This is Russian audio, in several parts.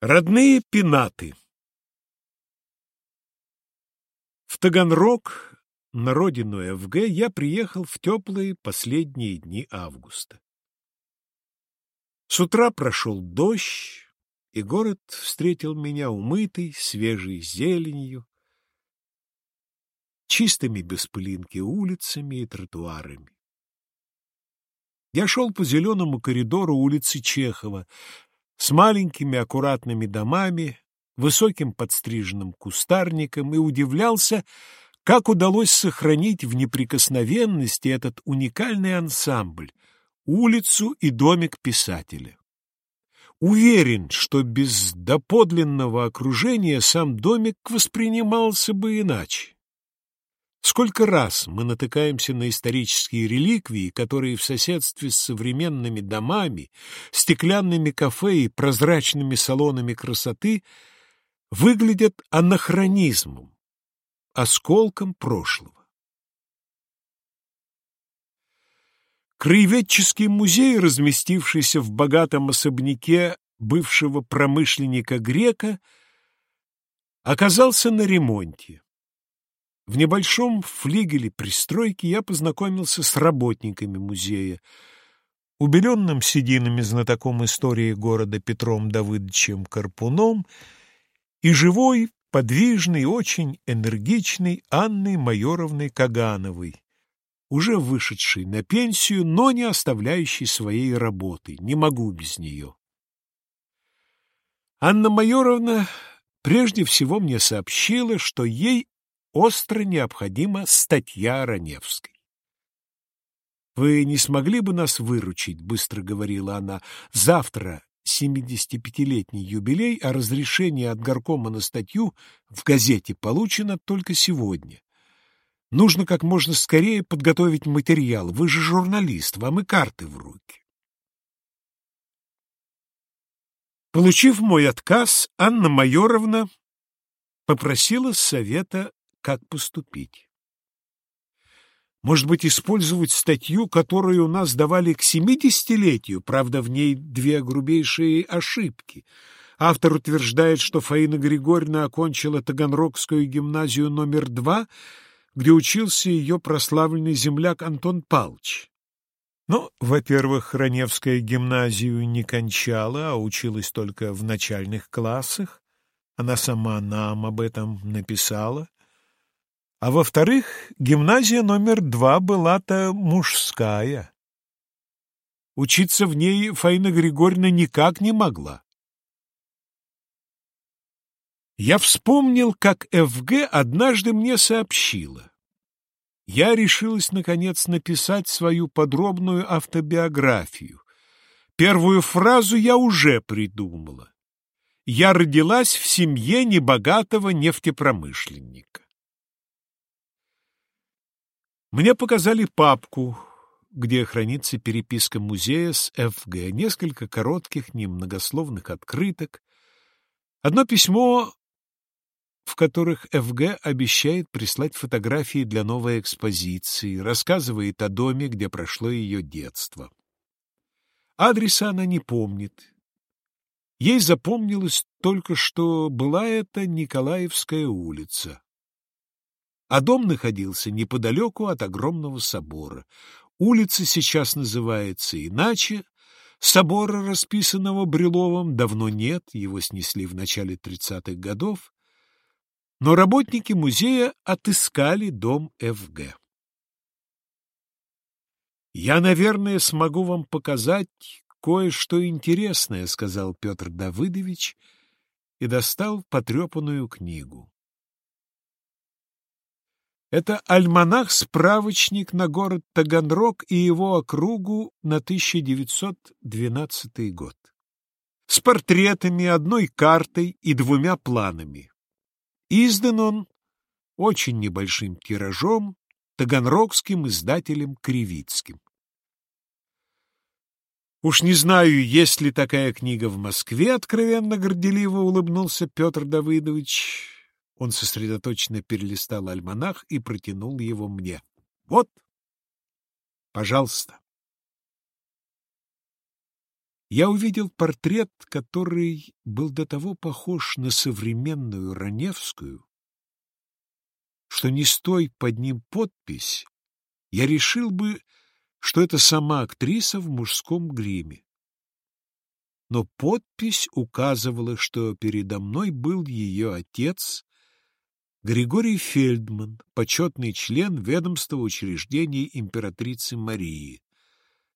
Родные пенаты В Таганрог, на родину ФГ, я приехал в теплые последние дни августа. С утра прошел дождь, и город встретил меня умытый, свежей зеленью, чистыми без пылинки улицами и тротуарами. Я шел по зеленому коридору улицы Чехова, с маленькими аккуратными домами, высоким подстриженным кустарником и удивлялся, как удалось сохранить в неприкосновенности этот уникальный ансамбль — улицу и домик писателя. Уверен, что без доподлинного окружения сам домик воспринимался бы иначе. Сколько раз мы натыкаемся на исторические реликвии, которые в соседстве с современными домами, стеклянными кафе и прозрачными салонами красоты выглядят анахронизмом, осколком прошлого. Краеведческий музей, разместившийся в богатом особняке бывшего промышленника-грека, оказался на ремонте. В небольшом флигеле пристройки я познакомился с работниками музея, убеленным сединами знатоком истории города Петром Давыдовичем Карпуном и живой, подвижной, очень энергичной Анной Майоровной Кагановой, уже вышедшей на пенсию, но не оставляющей своей работы. Не могу без нее. Анна Майоровна прежде всего мне сообщила, что ей остро необходима статья Раневской. «Вы не смогли бы нас выручить?» — быстро говорила она. «Завтра 75-летний юбилей, а разрешение от горкома на статью в газете получено только сегодня. Нужно как можно скорее подготовить материал. Вы же журналист, вам и карты в руки». Получив мой отказ, Анна Майоровна попросила совета как поступить. Может быть, использовать статью, которую у нас давали к семидесятилетию, правда, в ней две грубейшие ошибки. Автор утверждает, что Фаина Григорьевна окончила Таганрогскую гимназию номер два, где учился ее прославленный земляк Антон Палч. Но, ну, во-первых, Раневская гимназию не кончала, а училась только в начальных классах. Она сама нам об этом написала. А во-вторых, гимназия номер два была-то мужская. Учиться в ней Фаина Григорьевна никак не могла. Я вспомнил, как ФГ однажды мне сообщила. Я решилась, наконец, написать свою подробную автобиографию. Первую фразу я уже придумала. Я родилась в семье небогатого нефтепромышленника. Мне показали папку, где хранится переписка музея с ФГ, несколько коротких, немногословных открыток, одно письмо, в которых ФГ обещает прислать фотографии для новой экспозиции, рассказывает о доме, где прошло ее детство. Адреса она не помнит. Ей запомнилось только, что была это Николаевская улица а дом находился неподалеку от огромного собора. Улица сейчас называется иначе. Собора, расписанного Брюловым, давно нет, его снесли в начале тридцатых годов. Но работники музея отыскали дом ФГ. «Я, наверное, смогу вам показать кое-что интересное», — сказал Петр Давыдович и достал потрепанную книгу. Это альманах-справочник на город Таганрог и его округу на 1912 год. С портретами, одной картой и двумя планами. Издан он очень небольшим тиражом таганрогским издателем Кривицким. Уж не знаю, есть ли такая книга в Москве, откровенно горделиво улыбнулся Петр Давыдович. Он сосредоточенно перелистал альманах и протянул его мне. Вот, пожалуйста. я увидел портрет, который был до того похож на современную Раневскую, что не стой под ним подпись, я решил бы, что это сама актриса в мужском гриме. Но подпись указывала, что передо мной был ее отец, Григорий Фельдман, почетный член ведомства учреждений императрицы Марии,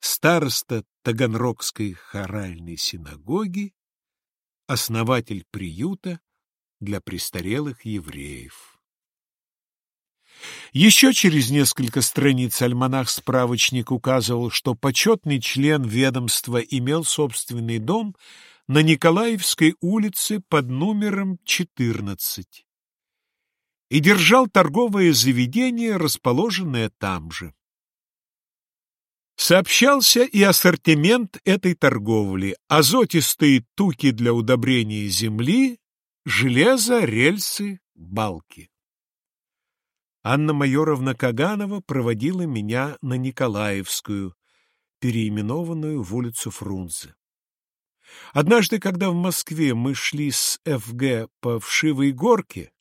староста Таганрогской хоральной синагоги, основатель приюта для престарелых евреев. Еще через несколько страниц альманах-справочник указывал, что почетный член ведомства имел собственный дом на Николаевской улице под номером 14 и держал торговое заведение, расположенное там же. Сообщался и ассортимент этой торговли, азотистые туки для удобрения земли, железо, рельсы, балки. Анна Майоровна Каганова проводила меня на Николаевскую, переименованную в улицу Фрунзе. Однажды, когда в Москве мы шли с ФГ по Вшивой горке,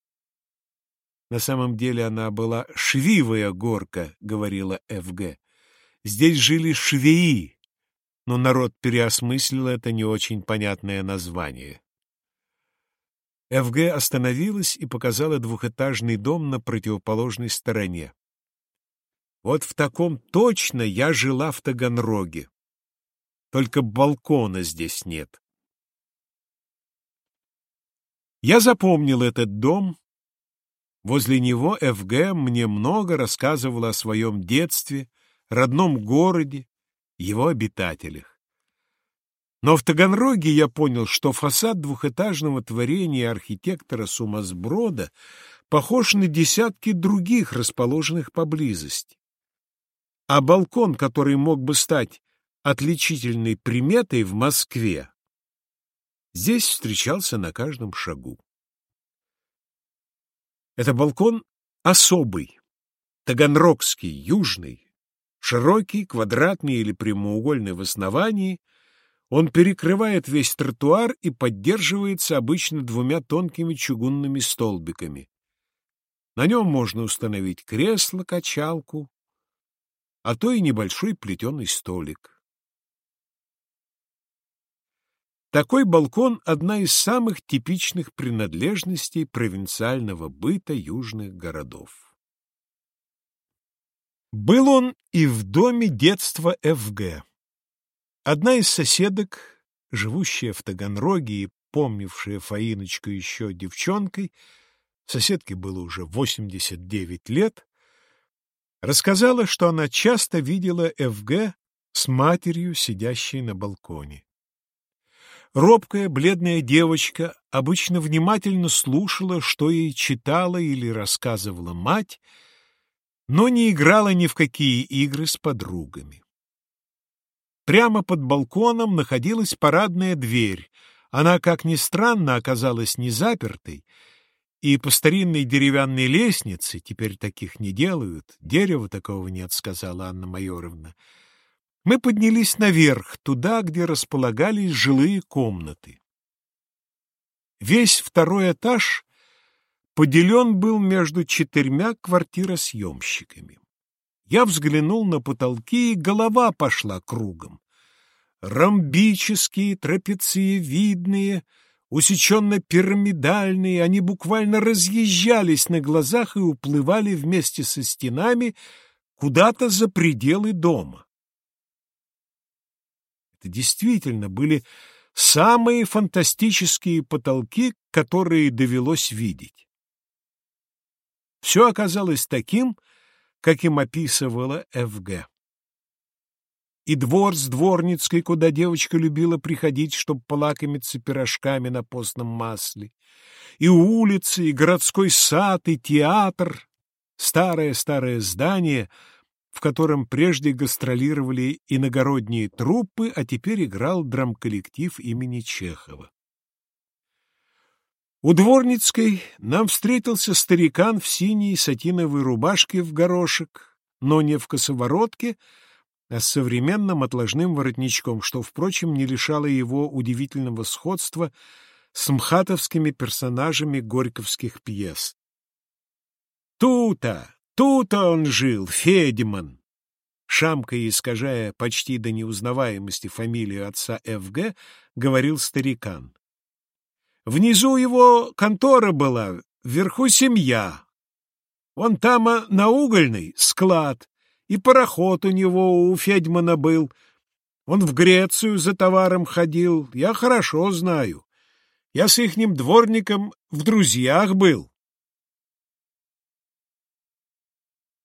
на самом деле она была Швивая горка, говорила ФГ, здесь жили швеи, но народ переосмыслил это не очень понятное название. ФГ остановилась и показала двухэтажный дом на противоположной стороне. Вот в таком точно я жила в Таганроге. Только балкона здесь нет. Я запомнил этот дом. Возле него ФГ мне много рассказывала о своем детстве, родном городе, его обитателях. Но в Таганроге я понял, что фасад двухэтажного творения архитектора Сумасброда похож на десятки других, расположенных поблизости. А балкон, который мог бы стать отличительной приметой в Москве, здесь встречался на каждом шагу. Это балкон особый, таганрогский, южный, широкий, квадратный или прямоугольный в основании — он перекрывает весь тротуар и поддерживается обычно двумя тонкими чугунными столбиками. На нем можно установить кресло, качалку, а то и небольшой плетеный столик. Такой балкон — одна из самых типичных принадлежностей провинциального быта южных городов. Был он и в доме детства ФГ. Одна из соседок, живущая в Таганроге и помнившая Фаиночку еще девчонкой, соседке было уже 89 лет, рассказала, что она часто видела ФГ с матерью, сидящей на балконе. Робкая, бледная девочка обычно внимательно слушала, что ей читала или рассказывала мать, но не играла ни в какие игры с подругами. Прямо под балконом находилась парадная дверь. Она, как ни странно, оказалась не запертой, и по старинной деревянной лестнице, теперь таких не делают, дерева такого нет, сказала Анна Майоровна, мы поднялись наверх, туда, где располагались жилые комнаты. Весь второй этаж поделен был между четырьмя квартиросъемщиками. Я взглянул на потолки, и голова пошла кругом. Ромбические, трапециевидные, усеченно-пирамидальные, они буквально разъезжались на глазах и уплывали вместе со стенами куда-то за пределы дома. Это действительно были самые фантастические потолки, которые довелось видеть. Все оказалось таким, каким описывала Ф.Г. И двор с Дворницкой, куда девочка любила приходить, чтобы полакомиться пирожками на постном масле, и улицы, и городской сад, и театр, старое-старое здание, в котором прежде гастролировали иногородние труппы, а теперь играл драмколлектив имени Чехова. У Дворницкой нам встретился старикан в синей сатиновой рубашке в горошек, но не в косоворотке, а с современным отложным воротничком, что, впрочем, не лишало его удивительного сходства с мхатовскими персонажами горьковских пьес. «Тута! Тута он жил, Федиман!» Шамкая, искажая почти до неузнаваемости фамилию отца Ф.Г., говорил старикан. «Внизу его контора была, вверху семья. Вон там а, на угольный склад, и пароход у него у Федьмана был. Он в Грецию за товаром ходил, я хорошо знаю. Я с ихним дворником в друзьях был.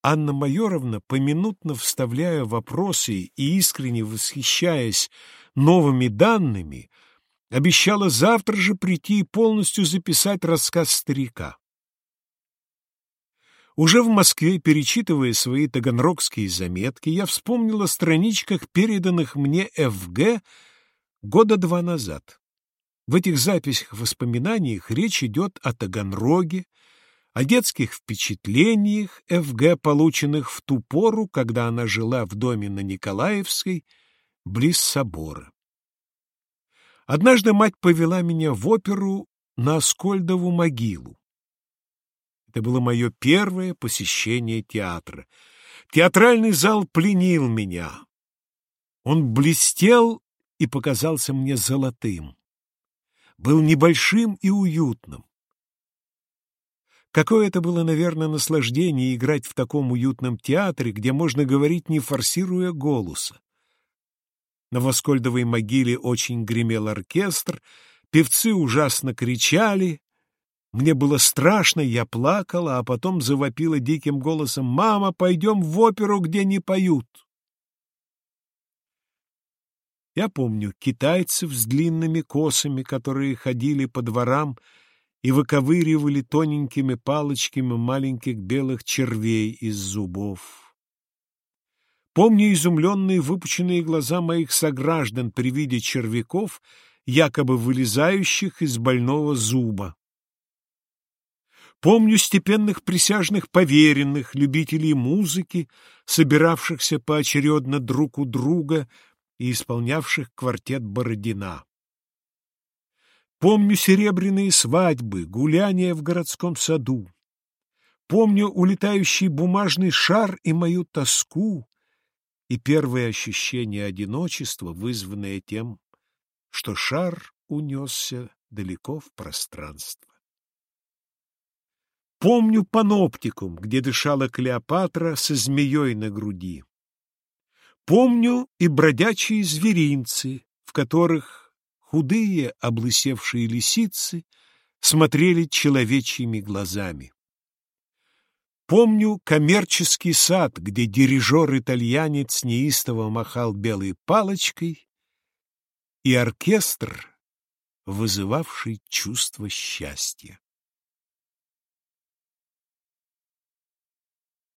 Анна Майоровна, поминутно вставляя вопросы и искренне восхищаясь новыми данными, обещала завтра же прийти и полностью записать рассказ старика. Уже в Москве, перечитывая свои таганрогские заметки, я вспомнил о страничках, переданных мне ФГ года два назад. В этих записях-воспоминаниях речь идет о Таганроге, о детских впечатлениях ФГ, полученных в ту пору, когда она жила в доме на Николаевской, близ собора. Однажды мать повела меня в оперу на Аскольдову могилу. Это было мое первое посещение театра. Театральный зал пленил меня. Он блестел и показался мне золотым. Был небольшим и уютным. Какое это было, наверное, наслаждение играть в таком уютном театре, где можно говорить, не форсируя голоса. На Воскольдовой могиле очень гремел оркестр, певцы ужасно кричали, мне было страшно, я плакала, а потом завопила диким голосом «Мама, пойдем в оперу, где не поют!» Я помню китайцев с длинными косами, которые ходили по дворам и выковыривали тоненькими палочками маленьких белых червей из зубов. Помню изумленные выпученные глаза моих сограждан при виде червяков, якобы вылезающих из больного зуба. Помню степенных присяжных поверенных, любителей музыки, собиравшихся поочередно друг у друга и исполнявших квартет Бородина. Помню серебряные свадьбы, гуляния в городском саду. Помню улетающий бумажный шар и мою тоску, и первое ощущение одиночества, вызванное тем, что шар унесся далеко в пространство. Помню паноптикум, где дышала Клеопатра со змеей на груди. Помню и бродячие зверинцы, в которых худые облысевшие лисицы смотрели человечьими глазами. Помню коммерческий сад, где дирижер-итальянец неистово махал белой палочкой, и оркестр, вызывавший чувство счастья.